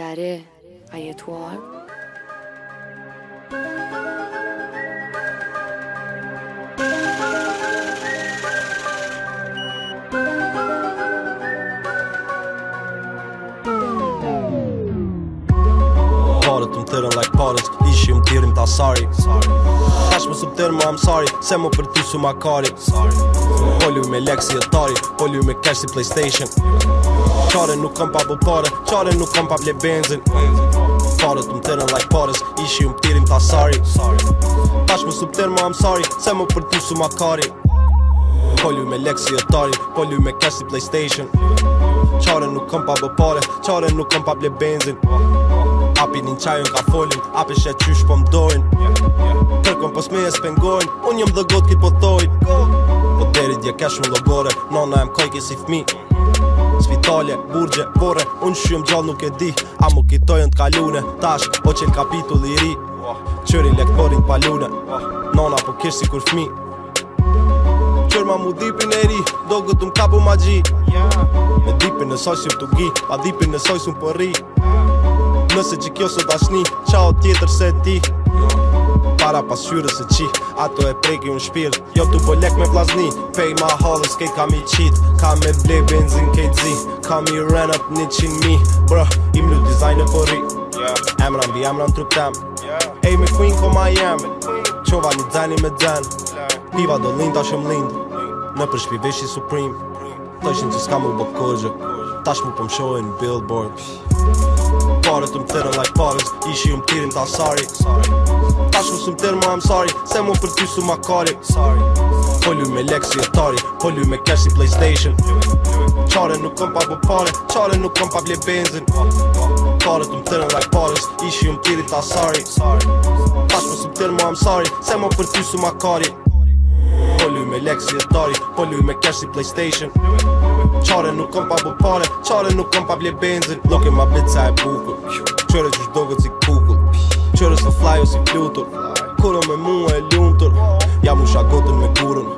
të re, a jetuar? Parët më tërën like parës, ishi më tërim të asari Tash më së më tërën më sari, se më për ty ma kari Folju me Lexi si Atari, folju me Cash si Playstation Qare nuk kam pa bupare, qare nuk kam pa ble benzin Parët të më tërën like pares, ishi më tirim ta sari Tash më sub tërë më am sari, se më përtu su kari Folju me Lexi si Atari, folju me Cash si Playstation Qare nuk kam pa bupare, qare nuk kam pa ble benzin Api një qajon ka folin Api shet qysh po mdojn Kërkon pos me e spengojn Unë jëm dhe gotë po thojn Po deri dje kesh më logore Nona e më si fmi Spitale, burgje, vore Unë shumë gjallë nuk e di A më kitojnë t'kalune, Tash, o po qëll kapitull i ri Qëri lektorin t'pallune Nona po kesh si kur fmi Qër ma mu dipin e ri Do gëtë kapu ma gji Me dipin e sojsim t'u gji Pa dipin e sojsim për po Nëse që kjo së dashni, qao tjetër se ti Para pas se e qi Ato e preki unë shpirt Jo t'u po lek me plazni Pej ma halës kej kam i qit Ka me ble benzin kej zi Ka mi ran up një qin mi Bro, im lu dizajnë për ri yeah. Emra mbi emra në trup tem yeah. Ej me queen ko ma jem Qova një dzeni me den Piva do lind ta shum lind Në përshpi vishi supreme Të ishin që s'ka mu bë kogjë Tash mu pëmshojnë po billboard Pfff like pares Dëm tërën like pares Ishi um tirin ta sorry Sorry Tashu sëm tërë ma I'm sorry Se mu për ty su ma kari Sorry Pollu me Lexi Atari Pollu me cash Playstation Qare nuk kom pa bu pare Qare nuk kom pa ble benzin Kare të më tërën like pares Ishi um tirin ta sorry Sorry Tashu sëm tërë ma I'm sorry Se mu për ty su ma kari Pollu me Lexi Atari Pollu me cash Playstation Qare nuk kom pa bo pare Qare nuk kom pa bje benzin Loke ma bica e bukur Qëre që shdogët si kukull Qëre së fly o si plutur Kuro me mua e luntur Jam u shagotën me gurën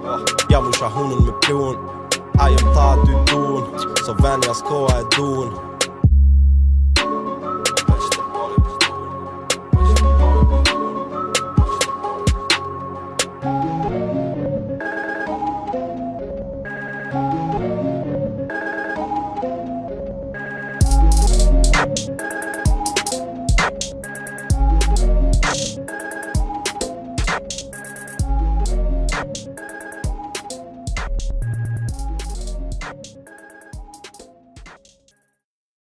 Jam u shahunën me pjuën A jem tha ty duën so veni as koha e duën